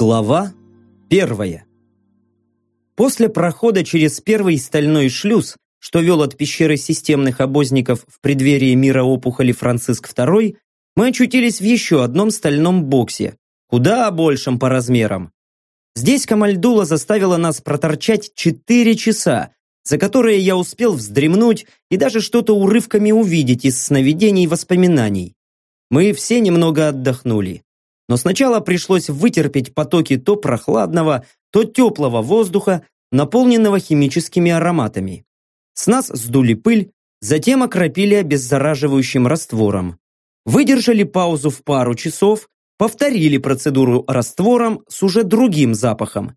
Глава первая. После прохода через первый стальной шлюз, что вел от пещеры системных обозников в преддверии мира опухоли Франциск II, мы очутились в еще одном стальном боксе, куда большем по размерам. Здесь Камальдула заставила нас проторчать 4 часа, за которые я успел вздремнуть и даже что-то урывками увидеть из сновидений и воспоминаний. Мы все немного отдохнули. Но сначала пришлось вытерпеть потоки то прохладного, то теплого воздуха, наполненного химическими ароматами. С нас сдули пыль, затем окропили обеззараживающим раствором. Выдержали паузу в пару часов, повторили процедуру раствором с уже другим запахом.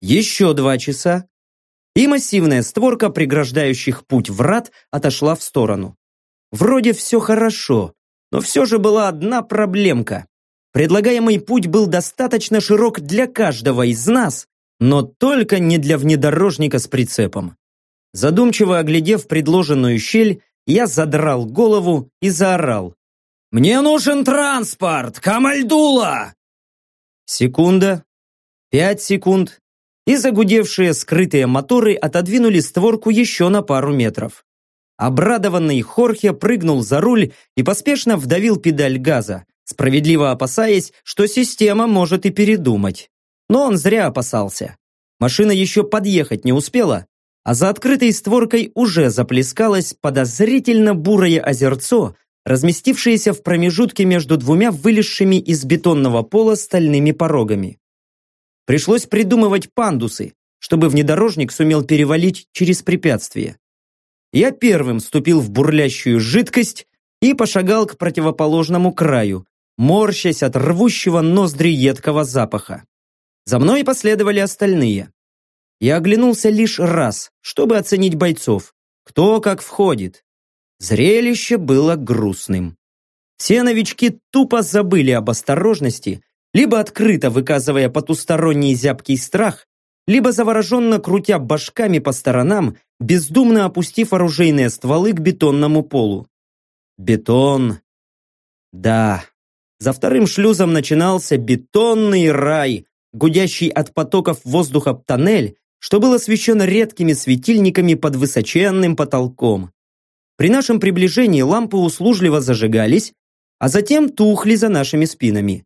Еще два часа, и массивная створка, преграждающих путь врат, отошла в сторону. Вроде все хорошо, но все же была одна проблемка. Предлагаемый путь был достаточно широк для каждого из нас, но только не для внедорожника с прицепом. Задумчиво оглядев предложенную щель, я задрал голову и заорал. «Мне нужен транспорт! Камальдула!» Секунда, пять секунд, и загудевшие скрытые моторы отодвинули створку еще на пару метров. Обрадованный Хорхе прыгнул за руль и поспешно вдавил педаль газа, справедливо опасаясь, что система может и передумать. Но он зря опасался. Машина еще подъехать не успела, а за открытой створкой уже заплескалось подозрительно бурое озерцо, разместившееся в промежутке между двумя вылезшими из бетонного пола стальными порогами. Пришлось придумывать пандусы, чтобы внедорожник сумел перевалить через препятствие. Я первым вступил в бурлящую жидкость и пошагал к противоположному краю, морщась от рвущего ноздри едкого запаха. За мной последовали остальные. Я оглянулся лишь раз, чтобы оценить бойцов, кто как входит. Зрелище было грустным. Все новички тупо забыли об осторожности, либо открыто выказывая потусторонний зябкий страх, либо завороженно крутя башками по сторонам, бездумно опустив оружейные стволы к бетонному полу. Бетон. Да, за вторым шлюзом начинался бетонный рай, гудящий от потоков воздуха тоннель, что был освещен редкими светильниками под высоченным потолком. При нашем приближении лампы услужливо зажигались, а затем тухли за нашими спинами.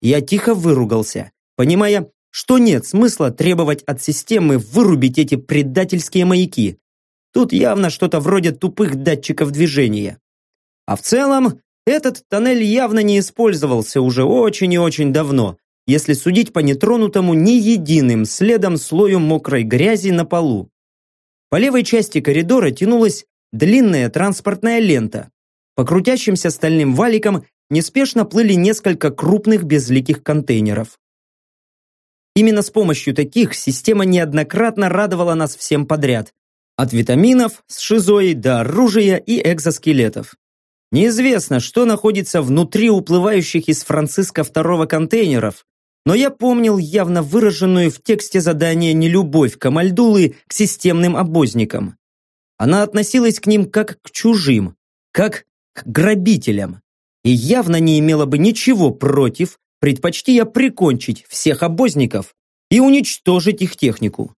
Я тихо выругался, понимая, что нет смысла требовать от системы вырубить эти предательские маяки. Тут явно что-то вроде тупых датчиков движения. А в целом, этот тоннель явно не использовался уже очень и очень давно, если судить по нетронутому ни единым следом слою мокрой грязи на полу. По левой части коридора тянулась длинная транспортная лента. По крутящимся стальным валикам неспешно плыли несколько крупных безликих контейнеров. Именно с помощью таких система неоднократно радовала нас всем подряд. От витаминов с шизой до оружия и экзоскелетов. Неизвестно, что находится внутри уплывающих из Франциска второго контейнеров, но я помнил явно выраженную в тексте задания нелюбовь Камальдулы к системным обозникам. Она относилась к ним как к чужим, как к грабителям, и явно не имела бы ничего против, предпочти я прикончить всех обозников и уничтожить их технику.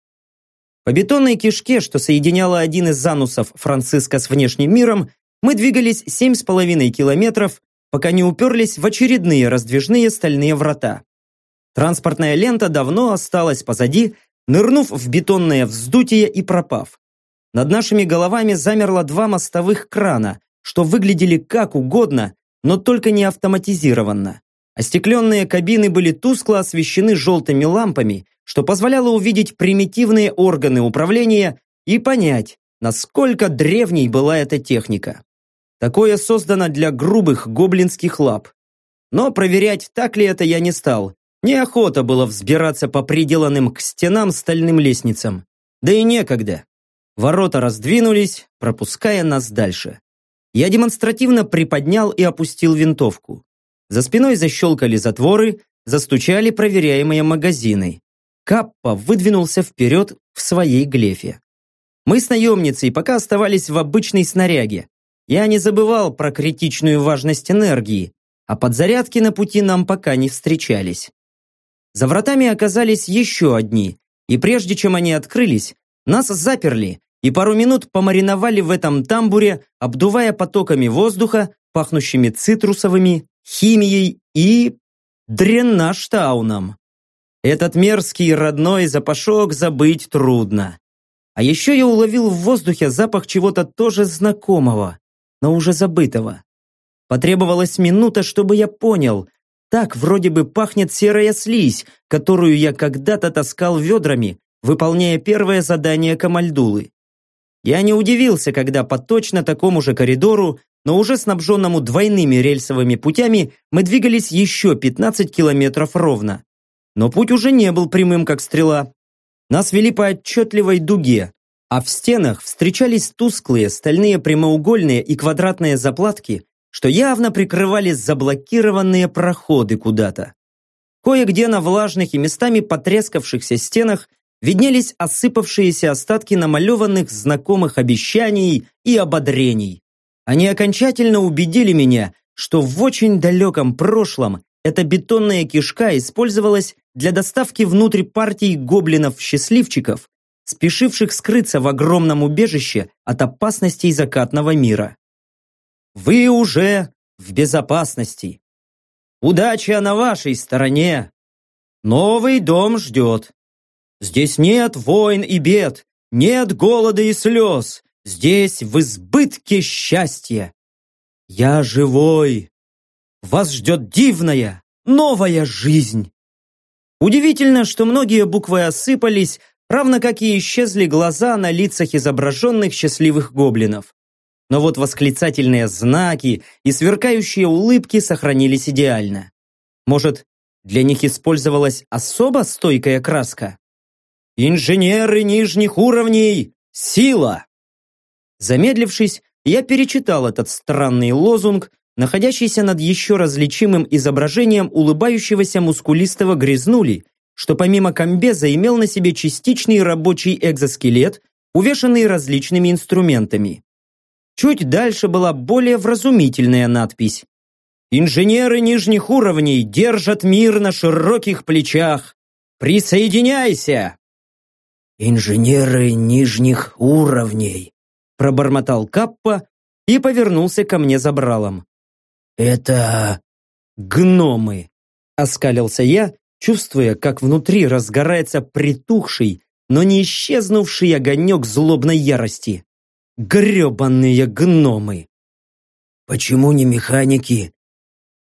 По бетонной кишке, что соединяла один из занусов Франциска с внешним миром, мы двигались семь с половиной километров, пока не уперлись в очередные раздвижные стальные врата. Транспортная лента давно осталась позади, нырнув в бетонное вздутие и пропав. Над нашими головами замерло два мостовых крана, что выглядели как угодно, но только не автоматизированно. Остекленные кабины были тускло освещены желтыми лампами, что позволяло увидеть примитивные органы управления и понять, насколько древней была эта техника. Такое создано для грубых гоблинских лап. Но проверять, так ли это я не стал. Неохота было взбираться по приделанным к стенам стальным лестницам. Да и некогда. Ворота раздвинулись, пропуская нас дальше. Я демонстративно приподнял и опустил винтовку. За спиной защелкали затворы, застучали проверяемые магазины. Каппа выдвинулся вперед в своей глефе. Мы с наемницей пока оставались в обычной снаряге, я не забывал про критичную важность энергии, а подзарядки на пути нам пока не встречались. За вратами оказались еще одни, и прежде чем они открылись, нас заперли и пару минут помариновали в этом тамбуре, обдувая потоками воздуха, пахнущими цитрусовыми, химией и дренаж-тауном. Этот мерзкий родной запашок забыть трудно. А еще я уловил в воздухе запах чего-то тоже знакомого, но уже забытого. Потребовалась минута, чтобы я понял. Так вроде бы пахнет серая слизь, которую я когда-то таскал ведрами, выполняя первое задание Камальдулы. Я не удивился, когда по точно такому же коридору, но уже снабженному двойными рельсовыми путями, мы двигались еще 15 километров ровно. Но путь уже не был прямым, как стрела. Нас вели по отчетливой дуге, а в стенах встречались тусклые стальные прямоугольные и квадратные заплатки, что явно прикрывали заблокированные проходы куда-то. Кое-где на влажных и местами потрескавшихся стенах виднелись осыпавшиеся остатки намалеванных знакомых обещаний и ободрений. Они окончательно убедили меня, что в очень далеком прошлом эта бетонная кишка использовалась для доставки внутрь партий гоблинов-счастливчиков, спешивших скрыться в огромном убежище от опасностей закатного мира. Вы уже в безопасности. Удача на вашей стороне. Новый дом ждет. Здесь нет войн и бед, нет голода и слез. Здесь в избытке счастья. Я живой. Вас ждет дивная, новая жизнь. Удивительно, что многие буквы осыпались, равно как и исчезли глаза на лицах изображенных счастливых гоблинов. Но вот восклицательные знаки и сверкающие улыбки сохранились идеально. Может, для них использовалась особо стойкая краска? Инженеры нижних уровней! Сила! Замедлившись, я перечитал этот странный лозунг, находящийся над еще различимым изображением улыбающегося мускулистого грязнули, что помимо комбеза имел на себе частичный рабочий экзоскелет, увешанный различными инструментами. Чуть дальше была более вразумительная надпись. «Инженеры нижних уровней держат мир на широких плечах. Присоединяйся!» «Инженеры нижних уровней», пробормотал Каппа и повернулся ко мне забралом. «Это...» «Гномы!» Оскалился я, чувствуя, как внутри разгорается притухший, но не исчезнувший огонек злобной ярости. Гребанные гномы! «Почему не механики?»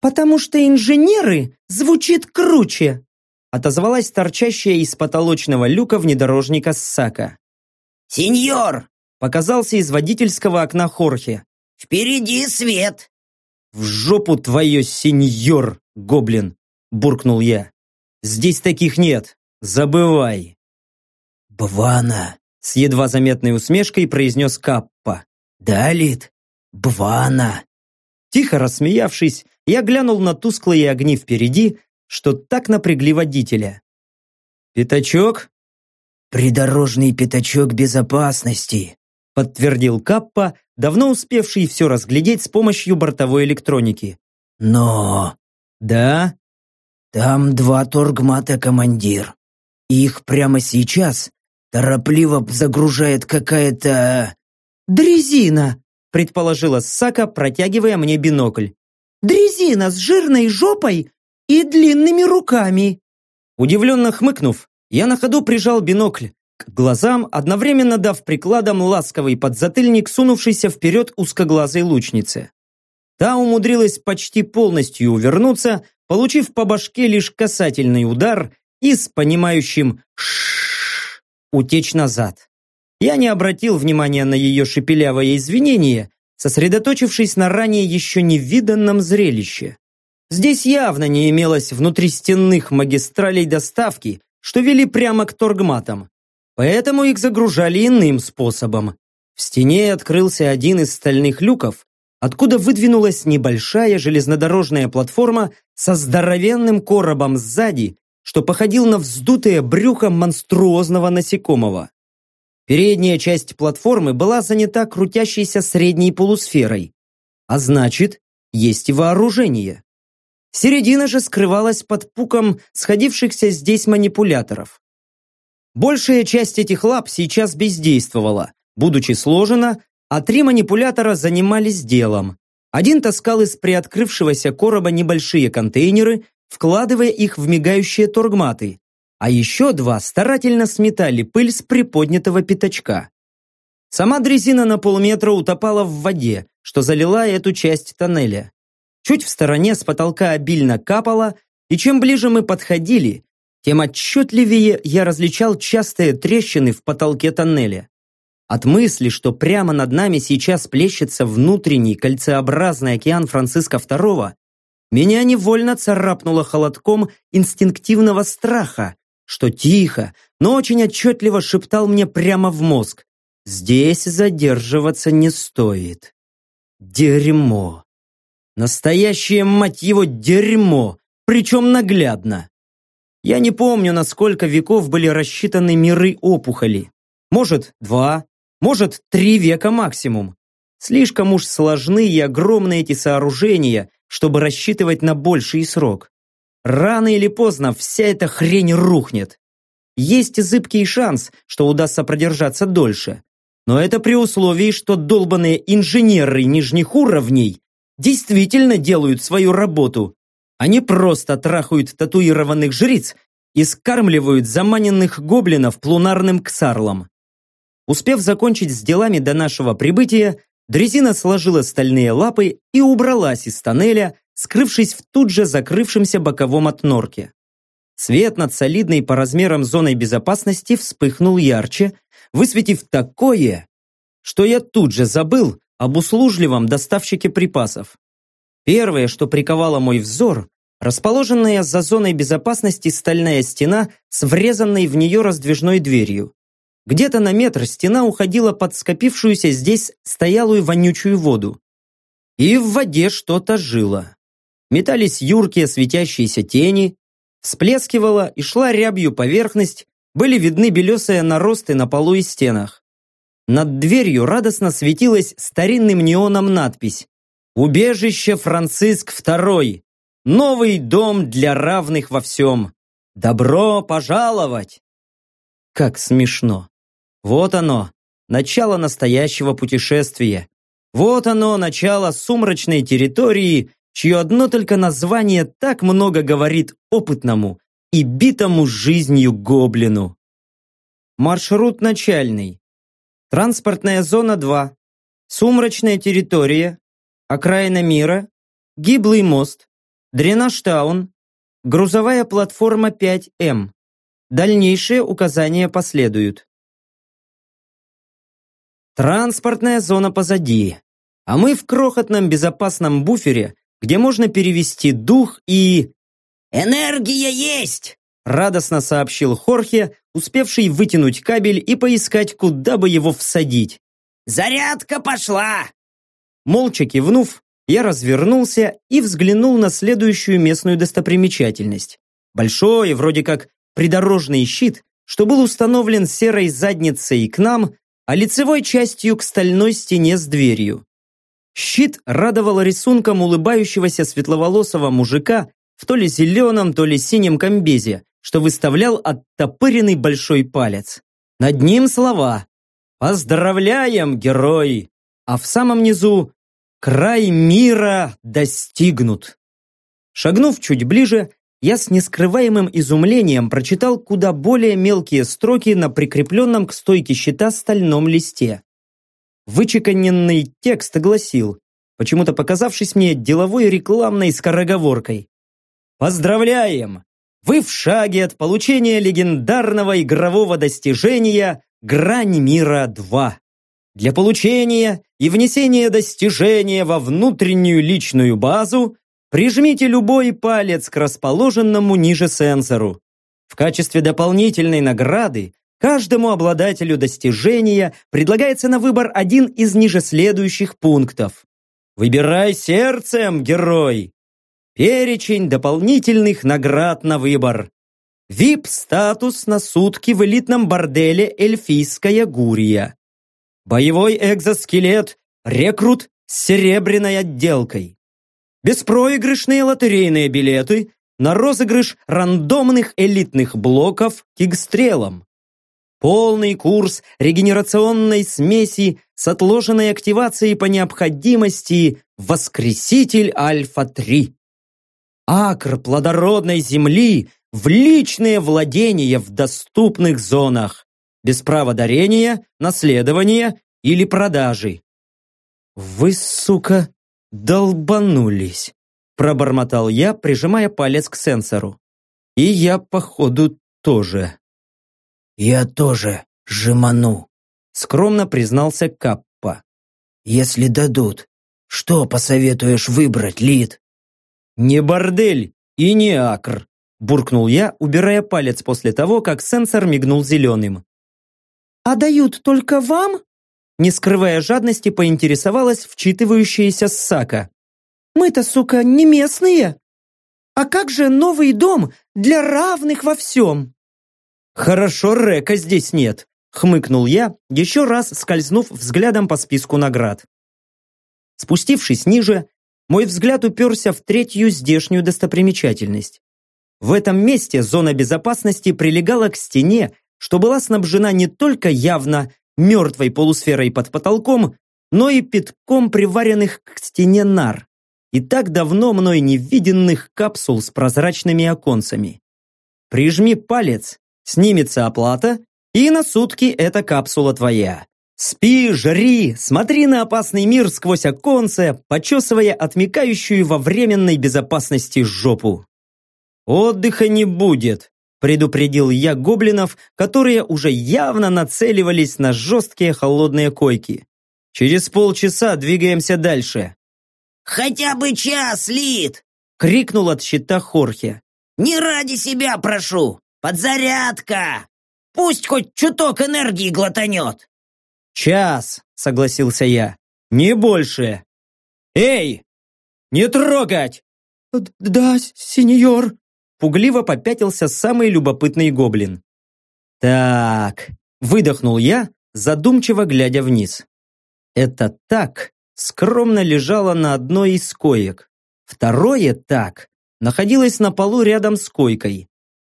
«Потому что инженеры звучит круче!» отозвалась торчащая из потолочного люка внедорожника Сака. «Сеньор!» показался из водительского окна Хорхе. «Впереди свет!» «В жопу твое, сеньор, гоблин!» буркнул я. «Здесь таких нет, забывай!» «Бвана!» с едва заметной усмешкой произнес Каппа. «Далит! Бвана!» Тихо рассмеявшись, я глянул на тусклые огни впереди, что так напрягли водителя. «Пятачок?» «Придорожный пятачок безопасности», подтвердил Каппа, давно успевший все разглядеть с помощью бортовой электроники. «Но...» «Да?» «Там два торгмата, командир. Их прямо сейчас торопливо загружает какая-то...» «Дрезина!» предположила Сака, протягивая мне бинокль. «Дрезина с жирной жопой и длинными руками!» Удивленно хмыкнув, я на ходу прижал бинокль к глазам, одновременно дав прикладом ласковый подзатыльник, сунувшийся вперед узкоглазой лучнице. Та умудрилась почти полностью увернуться, получив по башке лишь касательный удар и с понимающим ш утечь назад. Я не обратил внимания на ее шепелявое извинение, сосредоточившись на ранее еще невиданном зрелище. Здесь явно не имелось внутристенных магистралей доставки, что вели прямо к торгматам. Поэтому их загружали иным способом. В стене открылся один из стальных люков, откуда выдвинулась небольшая железнодорожная платформа со здоровенным коробом сзади, что походил на вздутое брюхо монструозного насекомого. Передняя часть платформы была занята крутящейся средней полусферой, а значит, есть и вооружение. Середина же скрывалась под пуком сходившихся здесь манипуляторов. Большая часть этих лап сейчас бездействовала, будучи сложена, а три манипулятора занимались делом. Один таскал из приоткрывшегося короба небольшие контейнеры, вкладывая их в мигающие торгматы, а еще два старательно сметали пыль с приподнятого пятачка. Сама дрезина на полметра утопала в воде, что залила эту часть тоннеля. Чуть в стороне с потолка обильно капало, и чем ближе мы подходили, тем отчетливее я различал частые трещины в потолке тоннеля. От мысли, что прямо над нами сейчас плещется внутренний кольцеобразный океан Франциска II, меня невольно царапнуло холодком инстинктивного страха, что тихо, но очень отчетливо шептал мне прямо в мозг. Здесь задерживаться не стоит. Дерьмо. Настоящее, мать его, дерьмо, причем наглядно. Я не помню, на сколько веков были рассчитаны миры опухоли. Может, два, может, три века максимум. Слишком уж сложны и огромны эти сооружения, чтобы рассчитывать на больший срок. Рано или поздно вся эта хрень рухнет. Есть зыбкий шанс, что удастся продержаться дольше. Но это при условии, что долбанные инженеры нижних уровней действительно делают свою работу, они просто трахают татуированных жриц и скармливают заманенных гоблинов плунарным ксарлом. Успев закончить с делами до нашего прибытия, дрезина сложила стальные лапы и убралась из тоннеля, скрывшись в тут же закрывшемся боковом отнорке. Свет над солидной по размерам зоной безопасности вспыхнул ярче, высветив такое, что я тут же забыл об услужливом доставщике припасов. Первое, что приковало мой взор, расположенная за зоной безопасности стальная стена с врезанной в нее раздвижной дверью. Где-то на метр стена уходила под скопившуюся здесь стоялую вонючую воду. И в воде что-то жило. Метались юркие светящиеся тени, всплескивала и шла рябью поверхность, были видны белесые наросты на полу и стенах. Над дверью радостно светилась старинным неоном надпись «Убежище Франциск II. Новый дом для равных во всем. Добро пожаловать!» Как смешно. Вот оно, начало настоящего путешествия. Вот оно, начало сумрачной территории, чье одно только название так много говорит опытному и битому жизнью гоблину. Маршрут начальный. Транспортная зона 2. Сумрачная территория. Окраина мира. Гиблый мост. Дренаж-таун. Грузовая платформа 5М. Дальнейшие указания последуют. Транспортная зона позади. А мы в крохотном безопасном буфере, где можно перевести дух и... «Энергия есть!» радостно сообщил Хорхе, успевший вытянуть кабель и поискать, куда бы его всадить. «Зарядка пошла!» Молча кивнув, я развернулся и взглянул на следующую местную достопримечательность. Большой, вроде как придорожный щит, что был установлен серой задницей к нам, а лицевой частью к стальной стене с дверью. Щит радовал рисунком улыбающегося светловолосого мужика в то ли зеленом, то ли синем комбезе, что выставлял оттопыренный большой палец. Над ним слова «Поздравляем, герой!» А в самом низу «Край мира достигнут!» Шагнув чуть ближе, я с нескрываемым изумлением прочитал куда более мелкие строки на прикрепленном к стойке щита стальном листе. Вычеканенный текст гласил, почему-то показавшись мне деловой рекламной скороговоркой. «Поздравляем! Вы в шаге от получения легендарного игрового достижения «Грань мира 2». Для получения и внесения достижения во внутреннюю личную базу прижмите любой палец к расположенному ниже сенсору. В качестве дополнительной награды каждому обладателю достижения предлагается на выбор один из ниже следующих пунктов. Выбирай сердцем, герой! Перечень дополнительных наград на выбор. VIP-статус на сутки в элитном борделе «Эльфийская гурия». Боевой экзоскелет «Рекрут» с серебряной отделкой. Беспроигрышные лотерейные билеты на розыгрыш рандомных элитных блоков кигстрелом. Полный курс регенерационной смеси с отложенной активацией по необходимости «Воскреситель Альфа-3». Акр плодородной земли в личные владения в доступных зонах, без права дарения, наследования или продажи. «Вы, сука, долбанулись!» пробормотал я, прижимая палец к сенсору. «И я, походу, тоже». «Я тоже жеману», скромно признался Каппа. «Если дадут, что посоветуешь выбрать, Лид?» «Не бордель и не акр», буркнул я, убирая палец после того, как сенсор мигнул зеленым. «А дают только вам?» Не скрывая жадности, поинтересовалась вчитывающаяся Сака. «Мы-то, сука, не местные! А как же новый дом для равных во всем?» «Хорошо, Река здесь нет», хмыкнул я, еще раз скользнув взглядом по списку наград. Спустившись ниже, мой взгляд уперся в третью здешнюю достопримечательность. В этом месте зона безопасности прилегала к стене, что была снабжена не только явно мертвой полусферой под потолком, но и пятком приваренных к стене нар и так давно мной не виденных капсул с прозрачными оконцами. Прижми палец, снимется оплата, и на сутки эта капсула твоя. Спи, жри, смотри на опасный мир сквозь оконце, почесывая отмекающую во временной безопасности жопу. Отдыха не будет, предупредил я гоблинов, которые уже явно нацеливались на жесткие холодные койки. Через полчаса двигаемся дальше. «Хотя бы час, Лид!» — крикнул от щита Хорхе. «Не ради себя прошу! Подзарядка! Пусть хоть чуток энергии глотанет!» «Час!» — согласился я. «Не больше!» «Эй! Не трогать!» «Да, сеньор!» Пугливо попятился самый любопытный гоблин. «Так...» — выдохнул я, задумчиво глядя вниз. «Это так скромно лежало на одной из коек. Второе так находилось на полу рядом с койкой.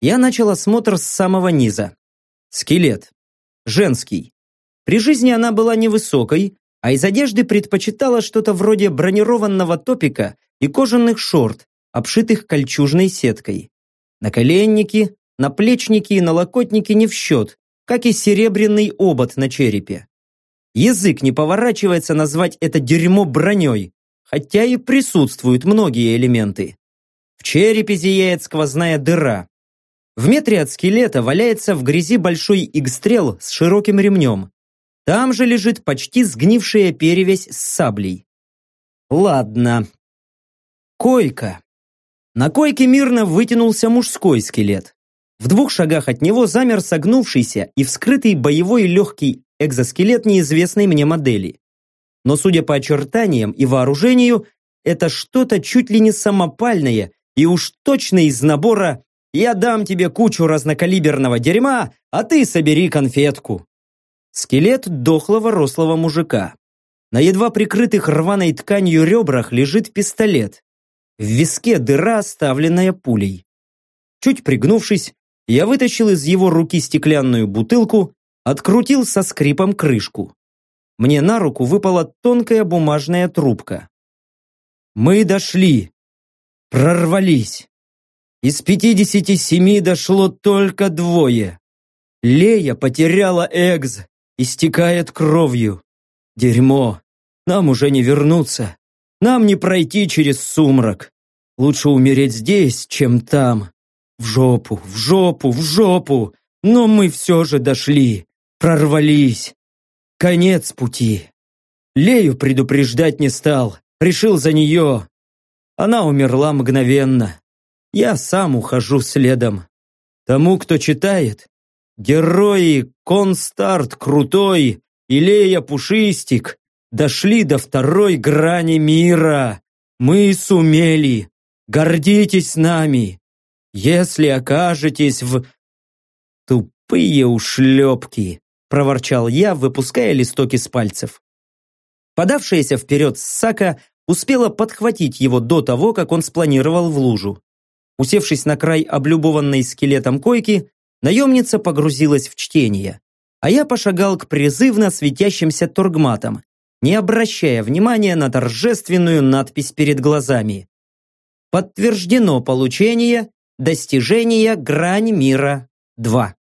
Я начал осмотр с самого низа. Скелет. Женский. При жизни она была невысокой, а из одежды предпочитала что-то вроде бронированного топика и кожаных шорт, обшитых кольчужной сеткой. Наколенники, наплечники и налокотники не в счет, как и серебряный обод на черепе. Язык не поворачивается назвать это дерьмо броней, хотя и присутствуют многие элементы. В черепе зияет сквозная дыра. В метре от скелета валяется в грязи большой игстрел с широким ремнем. Там же лежит почти сгнившая перевязь с саблей. Ладно. Койка. На койке мирно вытянулся мужской скелет. В двух шагах от него замер согнувшийся и вскрытый боевой легкий экзоскелет неизвестной мне модели. Но судя по очертаниям и вооружению, это что-то чуть ли не самопальное и уж точно из набора «Я дам тебе кучу разнокалиберного дерьма, а ты собери конфетку». Скелет дохлого рослого мужика. На едва прикрытых рваной тканью ребрах лежит пистолет. В виске дыра, оставленная пулей. Чуть пригнувшись, я вытащил из его руки стеклянную бутылку открутил со скрипом крышку. Мне на руку выпала тонкая бумажная трубка. Мы дошли. Прорвались. Из пятидесяти семи дошло только двое. Лея потеряла экз, истекает кровью. Дерьмо. Нам уже не вернуться. Нам не пройти через сумрак. Лучше умереть здесь, чем там. В жопу, в жопу, в жопу. Но мы все же дошли. Прорвались. Конец пути. Лею предупреждать не стал. Решил за нее. Она умерла мгновенно. Я сам ухожу следом. Тому, кто читает, герои Констарт Крутой и Лея Пушистик дошли до второй грани мира. Мы сумели. Гордитесь нами. Если окажетесь в... Тупые ушлепки проворчал я, выпуская листок из пальцев. Подавшаяся вперед Сака успела подхватить его до того, как он спланировал в лужу. Усевшись на край облюбованной скелетом койки, наемница погрузилась в чтение, а я пошагал к призывно светящимся торгматам, не обращая внимания на торжественную надпись перед глазами. Подтверждено получение достижения грань мира 2.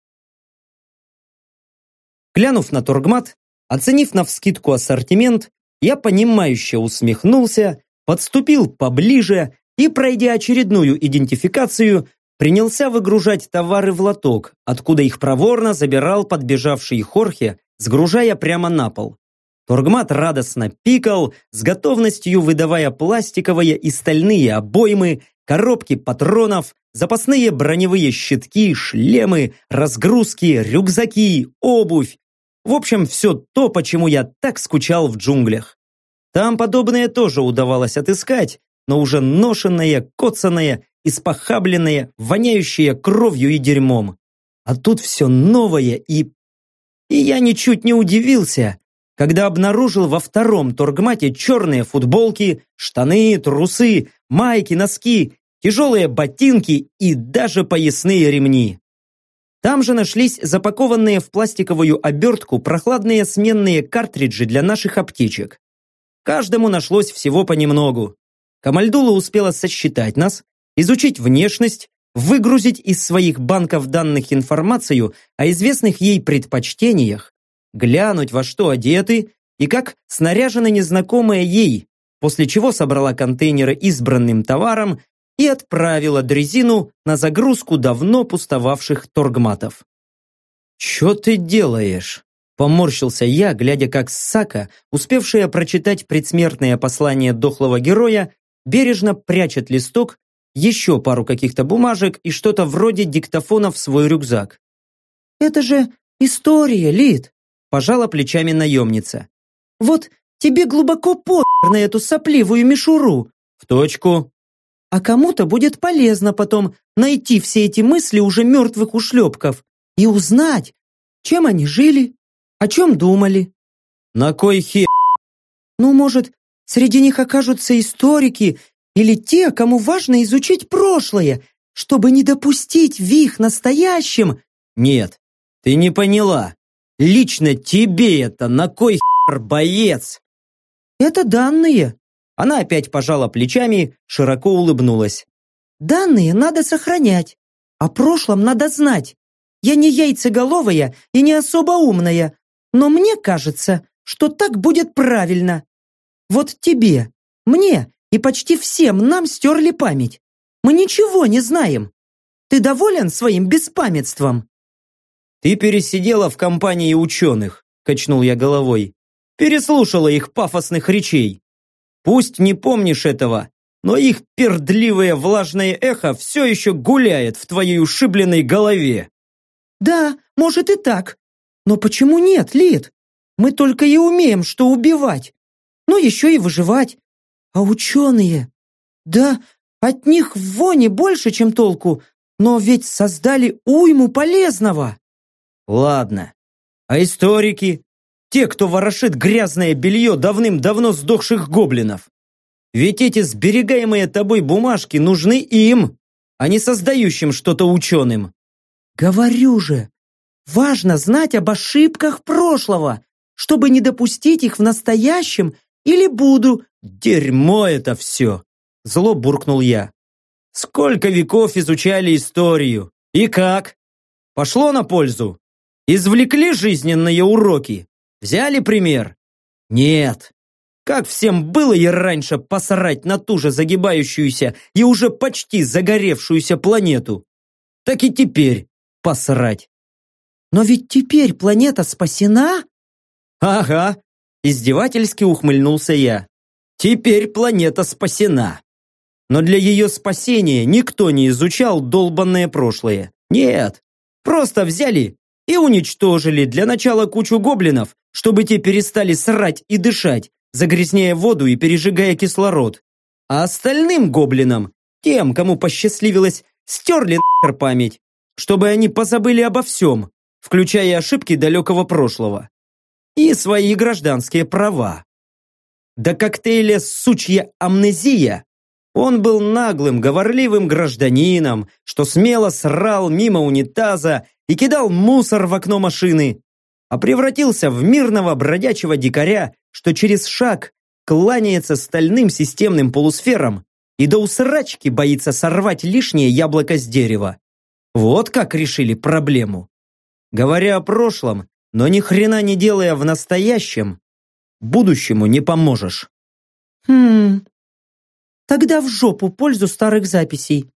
Глянув на торгмат, оценив навскидку ассортимент, я понимающе усмехнулся, подступил поближе и, пройдя очередную идентификацию, принялся выгружать товары в лоток, откуда их проворно забирал подбежавший Хорхе, сгружая прямо на пол. Торгмат радостно пикал, с готовностью выдавая пластиковые и стальные обоймы, коробки патронов, запасные броневые щитки, шлемы, разгрузки, рюкзаки, обувь. В общем, все то, почему я так скучал в джунглях. Там подобное тоже удавалось отыскать, но уже ношенное, коцанное, испохабленное, воняющее кровью и дерьмом. А тут все новое и... И я ничуть не удивился, когда обнаружил во втором торгмате черные футболки, штаны, трусы, майки, носки, тяжелые ботинки и даже поясные ремни. Там же нашлись запакованные в пластиковую обертку прохладные сменные картриджи для наших аптечек. Каждому нашлось всего понемногу. Камальдула успела сосчитать нас, изучить внешность, выгрузить из своих банков данных информацию о известных ей предпочтениях, глянуть во что одеты и как снаряжены незнакомые ей, после чего собрала контейнеры избранным товаром и отправила дрезину на загрузку давно пустовавших торгматов. «Че ты делаешь?» Поморщился я, глядя, как Сака, успевшая прочитать предсмертное послание дохлого героя, бережно прячет листок, еще пару каких-то бумажек и что-то вроде диктофона в свой рюкзак. «Это же история, Лид!» Пожала плечами наемница. «Вот тебе глубоко под на эту сопливую мишуру!» «В точку!» «А кому-то будет полезно потом найти все эти мысли уже мертвых ушлепков и узнать, чем они жили, о чем думали? На кой хер? Ну, может, среди них окажутся историки или те, кому важно изучить прошлое, чтобы не допустить в их настоящем... Нет, ты не поняла. Лично тебе это на кой хер, боец? Это данные. Она опять пожала плечами, широко улыбнулась. Данные надо сохранять. О прошлом надо знать. Я не яйцеголовая и не особо умная, но мне кажется, что так будет правильно. Вот тебе, мне и почти всем нам стерли память. Мы ничего не знаем. Ты доволен своим беспамятством?» «Ты пересидела в компании ученых», – качнул я головой. «Переслушала их пафосных речей. Пусть не помнишь этого, но их пердливое влажное эхо все еще гуляет в твоей ушибленной голове». «Да, может и так, но почему нет, Лид? Мы только и умеем, что убивать. Но еще и выживать. А ученые? Да, от них в воне больше, чем толку, но ведь создали уйму полезного. Ладно. А историки? Те, кто ворошит грязное белье давным-давно сдохших гоблинов. Ведь эти сберегаемые тобой бумажки нужны им, а не создающим что-то ученым. Говорю же, Важно знать об ошибках прошлого, чтобы не допустить их в настоящем или буду. Дерьмо это все! Зло буркнул я. Сколько веков изучали историю? И как? Пошло на пользу? Извлекли жизненные уроки? Взяли пример? Нет. Как всем было и раньше посрать на ту же загибающуюся и уже почти загоревшуюся планету, так и теперь посрать. Но ведь теперь планета спасена? Ага, издевательски ухмыльнулся я. Теперь планета спасена. Но для ее спасения никто не изучал долбанное прошлое. Нет, просто взяли и уничтожили для начала кучу гоблинов, чтобы те перестали срать и дышать, загрязняя воду и пережигая кислород. А остальным гоблинам, тем, кому посчастливилось, стерли нахер память, чтобы они позабыли обо всем, включая ошибки далекого прошлого. И свои гражданские права. до коктейля «Сучья амнезия» он был наглым, говорливым гражданином, что смело срал мимо унитаза и кидал мусор в окно машины, а превратился в мирного бродячего дикаря, что через шаг кланяется стальным системным полусферам и до усрачки боится сорвать лишнее яблоко с дерева. Вот как решили проблему. Говоря о прошлом, но ни хрена не делая в настоящем, будущему не поможешь. Хм. Тогда в жопу пользу старых записей.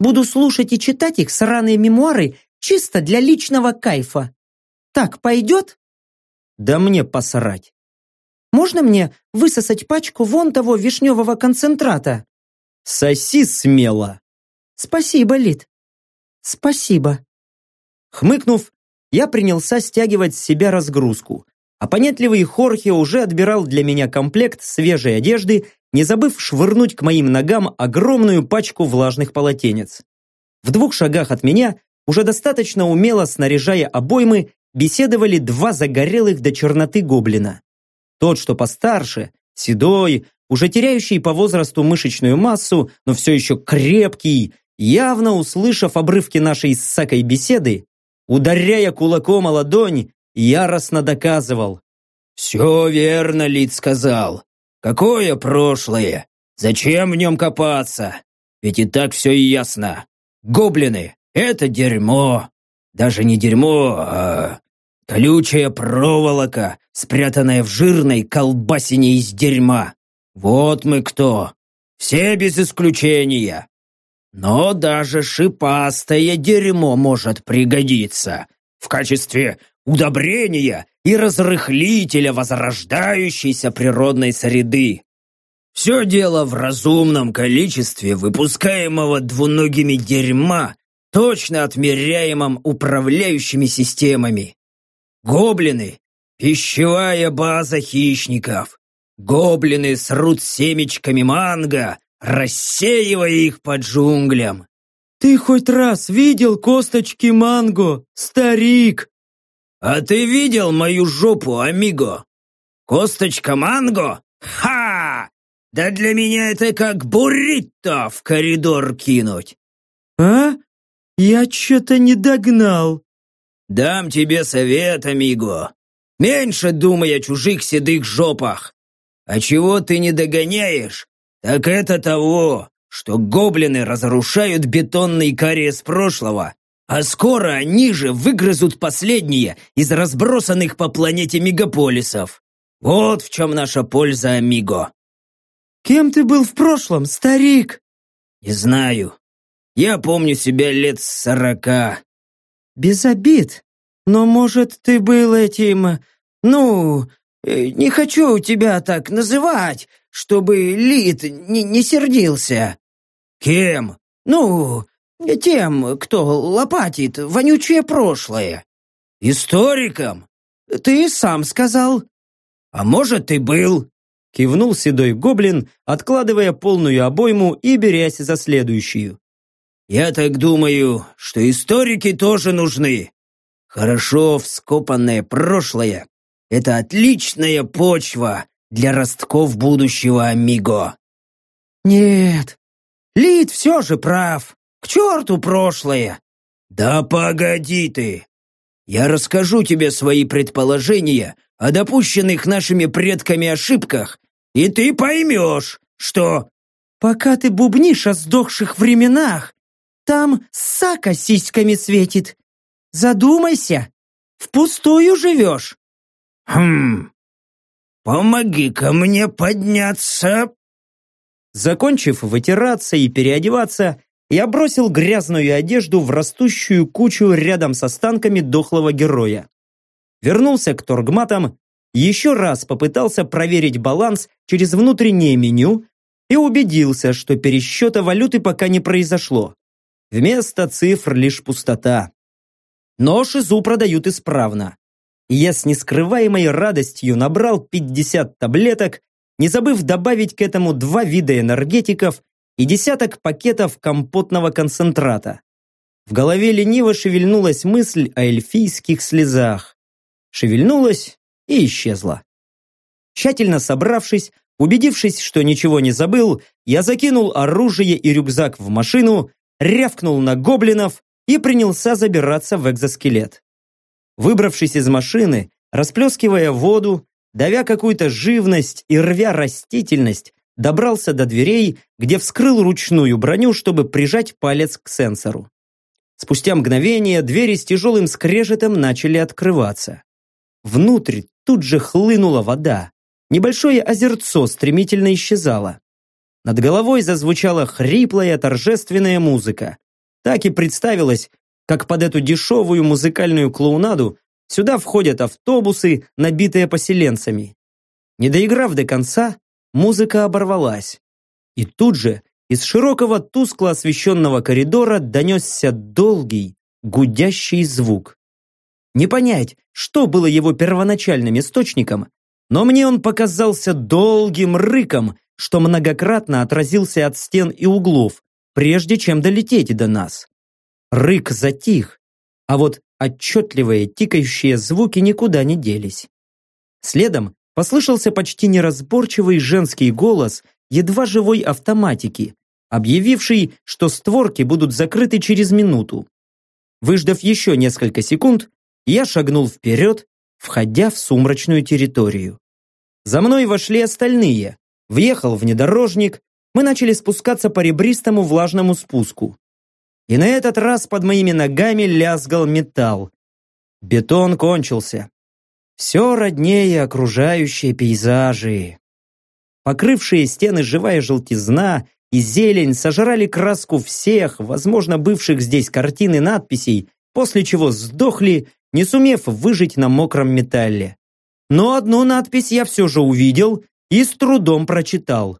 Буду слушать и читать их сраные мемуары чисто для личного кайфа. Так пойдет? Да мне посрать. Можно мне высосать пачку вон того вишневого концентрата? Соси смело. Спасибо, Лид. Спасибо. Хмыкнув, я принялся стягивать с себя разгрузку, а понятливый Хорхе уже отбирал для меня комплект свежей одежды, не забыв швырнуть к моим ногам огромную пачку влажных полотенец. В двух шагах от меня, уже достаточно умело снаряжая обоймы, беседовали два загорелых до черноты гоблина. Тот, что постарше, седой, уже теряющий по возрасту мышечную массу, но все еще крепкий, явно услышав обрывки нашей с Сакой беседы, ударяя кулаком о ладонь, яростно доказывал. «Все верно, Лид сказал. Какое прошлое? Зачем в нем копаться? Ведь и так все ясно. Гоблины — это дерьмо. Даже не дерьмо, а колючая проволока, спрятанная в жирной колбасине из дерьма. Вот мы кто. Все без исключения. Но даже шипастое дерьмо может пригодиться в качестве удобрения и разрыхлителя возрождающейся природной среды. Все дело в разумном количестве выпускаемого двуногими дерьма, точно отмеряемом управляющими системами. Гоблины – пищевая база хищников. Гоблины срут семечками манго, рассеивая их по джунглям. «Ты хоть раз видел косточки манго, старик?» «А ты видел мою жопу, амиго? Косточка манго? Ха! Да для меня это как буррито в коридор кинуть!» «А? Я что-то не догнал!» «Дам тебе совет, амиго. Меньше думай о чужих седых жопах. А чего ты не догоняешь, так это того, что гоблины разрушают бетонный кариес прошлого, а скоро они же выгрызут последние из разбросанных по планете мегаполисов. Вот в чем наша польза, амиго. Кем ты был в прошлом, старик? Не знаю. Я помню себя лет сорока. Без обид. Но, может, ты был этим... Ну, э, не хочу тебя так называть, чтобы Лид не, не сердился». «Кем?» «Ну, тем, кто лопатит вонючее прошлое». «Историком?» «Ты сам сказал». «А может, ты был?» Кивнул седой гоблин, откладывая полную обойму и берясь за следующую. «Я так думаю, что историки тоже нужны. Хорошо вскопанное прошлое — это отличная почва для ростков будущего Амиго. Нет, Лид все же прав. К черту прошлое. Да погоди ты. Я расскажу тебе свои предположения о допущенных нашими предками ошибках, и ты поймешь, что... Пока ты бубнишь о сдохших временах, там сака сиськами светит. Задумайся, впустую живешь. Хм, «Помоги-ка мне подняться!» Закончив вытираться и переодеваться, я бросил грязную одежду в растущую кучу рядом с останками дохлого героя. Вернулся к торгматам, еще раз попытался проверить баланс через внутреннее меню и убедился, что пересчета валюты пока не произошло. Вместо цифр лишь пустота. Но шизу продают исправно я с нескрываемой радостью набрал 50 таблеток, не забыв добавить к этому два вида энергетиков и десяток пакетов компотного концентрата. В голове лениво шевельнулась мысль о эльфийских слезах. Шевельнулась и исчезла. Тщательно собравшись, убедившись, что ничего не забыл, я закинул оружие и рюкзак в машину, рявкнул на гоблинов и принялся забираться в экзоскелет. Выбравшись из машины, расплескивая воду, давя какую-то живность и рвя растительность, добрался до дверей, где вскрыл ручную броню, чтобы прижать палец к сенсору. Спустя мгновение двери с тяжелым скрежетом начали открываться. Внутрь тут же хлынула вода. Небольшое озерцо стремительно исчезало. Над головой зазвучала хриплая торжественная музыка. Так и представилось, как под эту дешевую музыкальную клоунаду сюда входят автобусы, набитые поселенцами. Не доиграв до конца, музыка оборвалась. И тут же из широкого тускло освещенного коридора донесся долгий, гудящий звук. Не понять, что было его первоначальным источником, но мне он показался долгим рыком, что многократно отразился от стен и углов, прежде чем долететь до нас. Рык затих, а вот отчетливые тикающие звуки никуда не делись. Следом послышался почти неразборчивый женский голос едва живой автоматики, объявивший, что створки будут закрыты через минуту. Выждав еще несколько секунд, я шагнул вперед, входя в сумрачную территорию. За мной вошли остальные. Въехал внедорожник, мы начали спускаться по ребристому влажному спуску. И на этот раз под моими ногами лязгал металл. Бетон кончился. Все роднее окружающие пейзажи. Покрывшие стены живая желтизна и зелень сожрали краску всех, возможно, бывших здесь картин и надписей, после чего сдохли не сумев выжить на мокром металле. Но одну надпись я все же увидел и с трудом прочитал.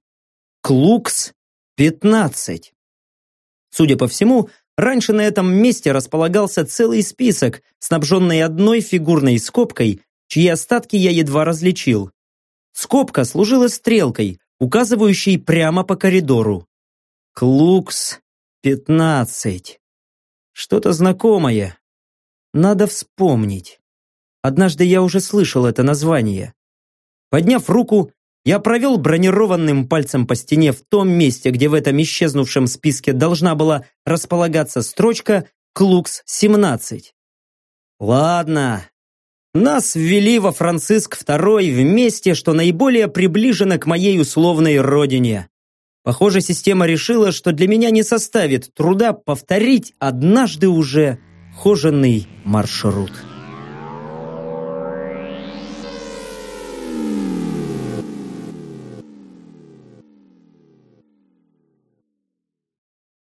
Клукс-15. Судя по всему, раньше на этом месте располагался целый список, снабженный одной фигурной скобкой, чьи остатки я едва различил. Скобка служила стрелкой, указывающей прямо по коридору. Клукс-15. Что-то знакомое, надо вспомнить. Однажды я уже слышал это название. Подняв руку, я провел бронированным пальцем по стене в том месте, где в этом исчезнувшем списке должна была располагаться строчка «Клукс-17». Ладно, нас ввели во Франциск II в месте, что наиболее приближено к моей условной родине. Похоже, система решила, что для меня не составит труда повторить однажды уже хоженый маршрут.